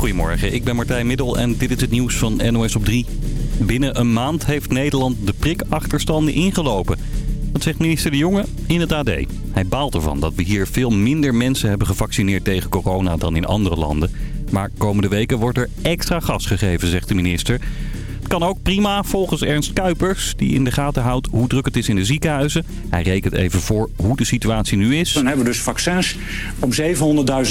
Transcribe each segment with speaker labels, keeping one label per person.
Speaker 1: Goedemorgen, ik ben Martijn Middel en dit is het nieuws van NOS op 3. Binnen een maand heeft Nederland de prikachterstanden ingelopen. Dat zegt minister De Jonge in het AD. Hij baalt ervan dat we hier veel minder mensen hebben gevaccineerd tegen corona dan in andere landen. Maar komende weken wordt er extra gas gegeven, zegt de minister. Het kan ook prima volgens Ernst Kuipers, die in de gaten houdt hoe druk het is in de ziekenhuizen. Hij rekent even voor hoe de situatie nu is.
Speaker 2: Dan hebben we dus vaccins om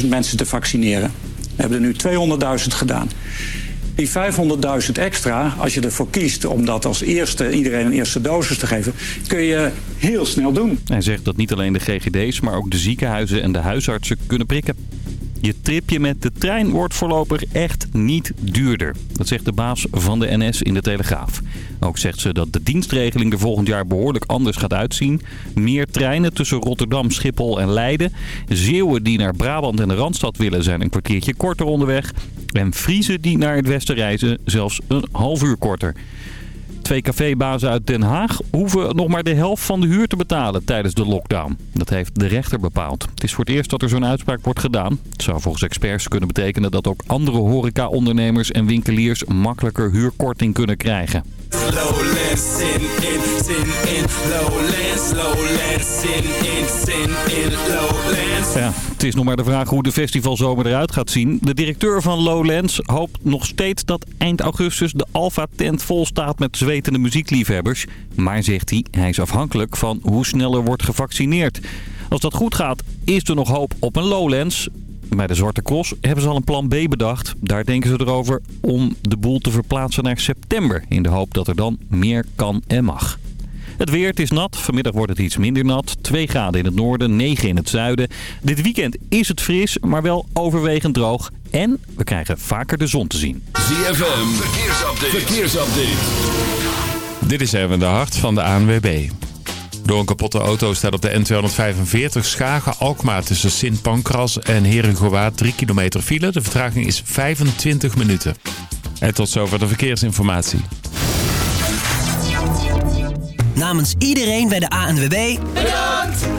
Speaker 2: 700.000 mensen te vaccineren. We hebben er nu 200.000 gedaan. Die 500.000 extra, als je ervoor kiest om dat als eerste iedereen een eerste dosis te geven, kun je heel snel doen.
Speaker 1: Hij zegt dat niet alleen de GGD's, maar ook de ziekenhuizen en de huisartsen kunnen prikken. Je tripje met de trein wordt voorlopig echt niet duurder. Dat zegt de baas van de NS in de Telegraaf. Ook zegt ze dat de dienstregeling er volgend jaar behoorlijk anders gaat uitzien. Meer treinen tussen Rotterdam, Schiphol en Leiden. Zeeuwen die naar Brabant en de Randstad willen zijn een kwartiertje korter onderweg. En Friesen die naar het westen reizen zelfs een half uur korter. Twee cafébazen uit Den Haag hoeven nog maar de helft van de huur te betalen tijdens de lockdown. Dat heeft de rechter bepaald. Het is voor het eerst dat er zo'n uitspraak wordt gedaan. Het zou volgens experts kunnen betekenen dat ook andere horeca-ondernemers en winkeliers makkelijker huurkorting kunnen krijgen.
Speaker 3: In, in, Lowlands, Lowlands, in, in.
Speaker 1: Ja, het is nog maar de vraag hoe de festivalzomer eruit gaat zien. De directeur van Lowlands hoopt nog steeds dat eind augustus de Alpha-tent vol staat met zwetende muziekliefhebbers. Maar zegt hij, hij is afhankelijk van hoe snel er wordt gevaccineerd. Als dat goed gaat, is er nog hoop op een Lowlands. Bij de Zwarte Cross hebben ze al een plan B bedacht. Daar denken ze erover om de boel te verplaatsen naar september. In de hoop dat er dan meer kan en mag. Het weer, het is nat. Vanmiddag wordt het iets minder nat. 2 graden in het noorden, 9 in het zuiden. Dit weekend is het fris, maar wel overwegend droog. En we krijgen vaker de zon te zien.
Speaker 4: ZFM, verkeersupdate. verkeersupdate. Dit is even de hart van de ANWB. Door een kapotte auto staat op de N245 Schagen-Alkmaar tussen Sint Pancras en Herengewaard 3 kilometer file. De vertraging is 25 minuten. En tot zover de verkeersinformatie.
Speaker 5: Namens iedereen bij de ANWB... Bedankt!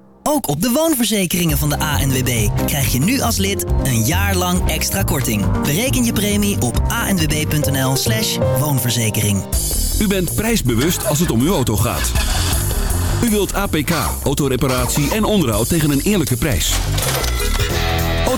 Speaker 5: Ook op de woonverzekeringen van de ANWB krijg je nu als lid een jaar lang extra korting. Bereken je premie op anwb.nl slash woonverzekering.
Speaker 6: U bent prijsbewust als het om uw auto gaat. U wilt APK, autoreparatie en onderhoud tegen een eerlijke prijs.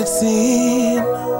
Speaker 7: it
Speaker 6: seem?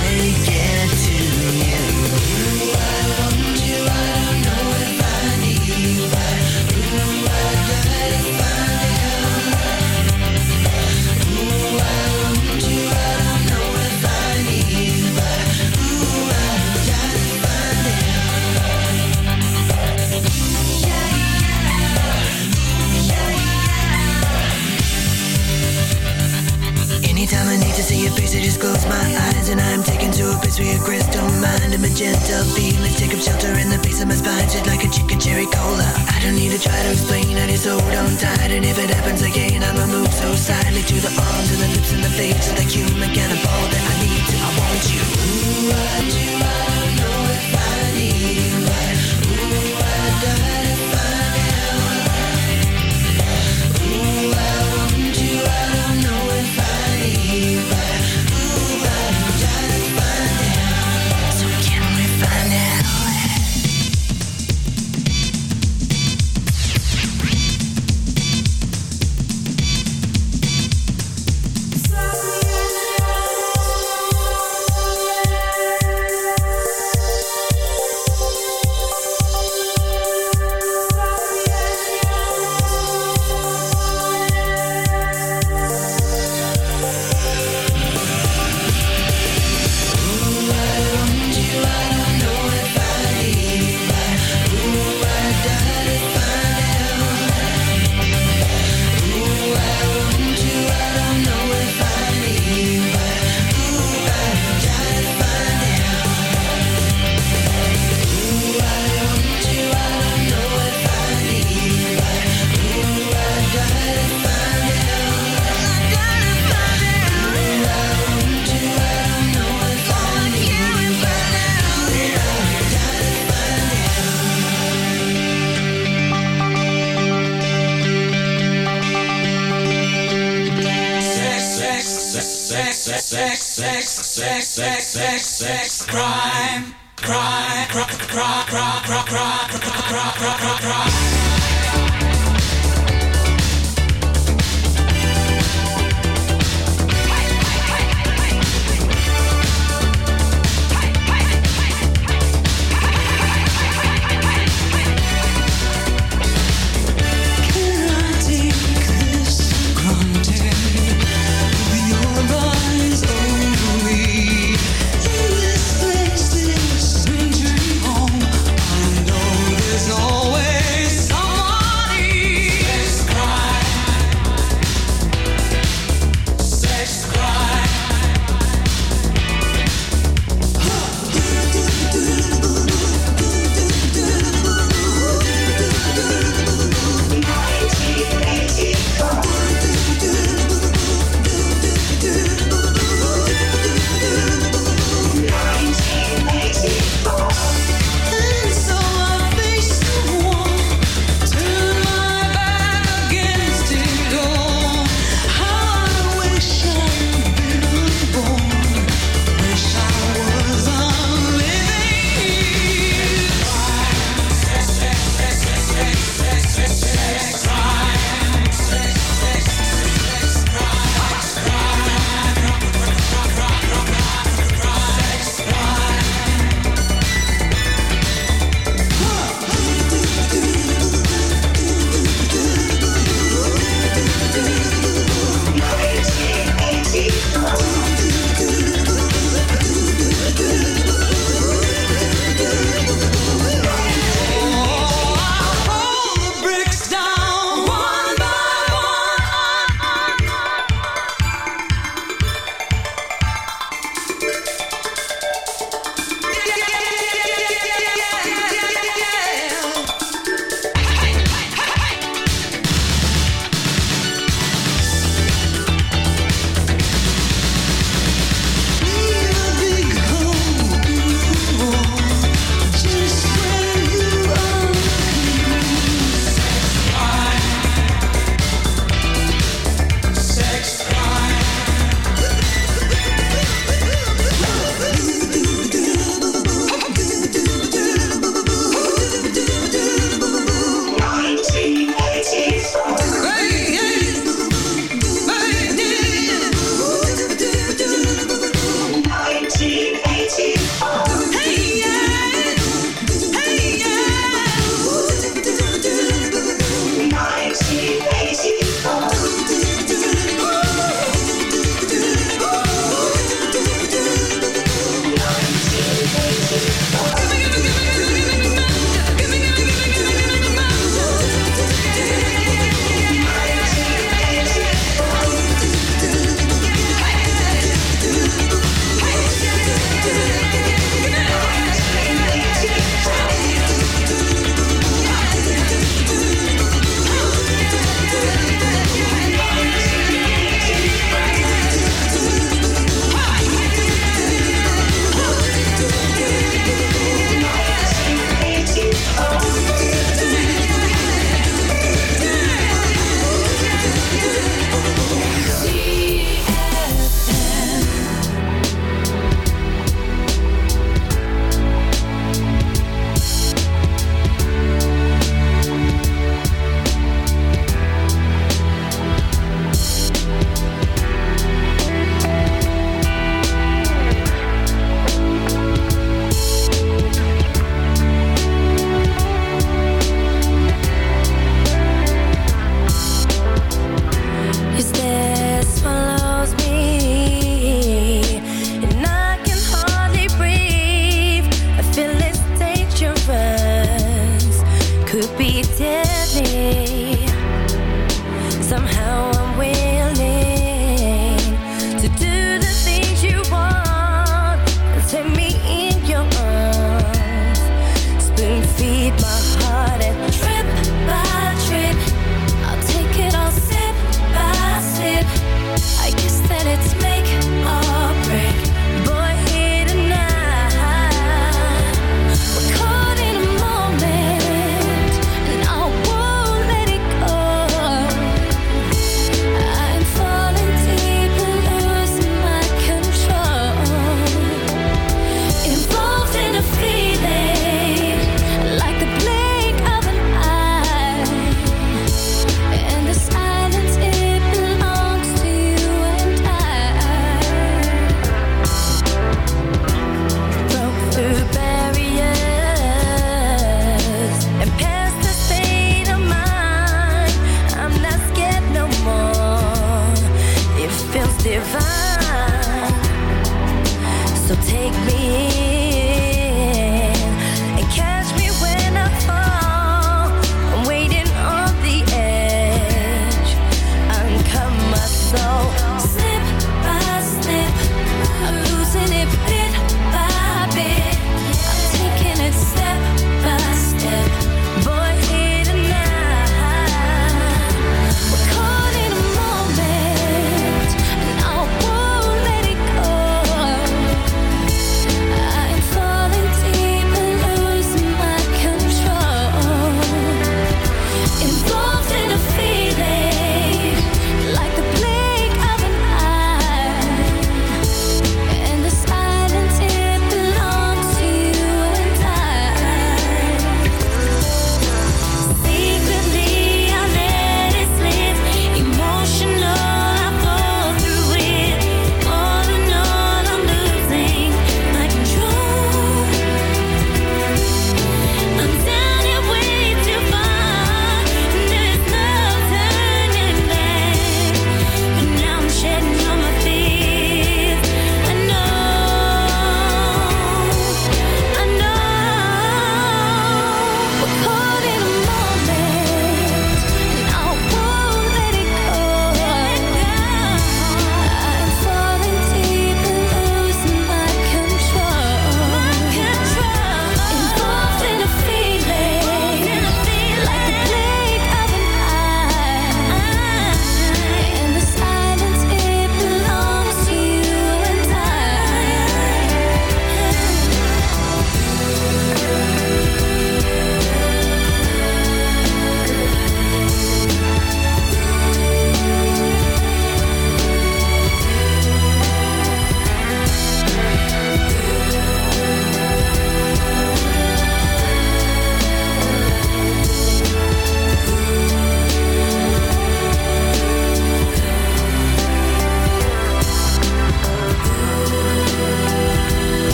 Speaker 8: I just close my eyes and I'm taken to a place where your crystal mind and magenta feelings take up shelter in the base of my spine, shit like a chicken cherry cola. I don't need to try to explain, I just hold on tight, and if it happens again,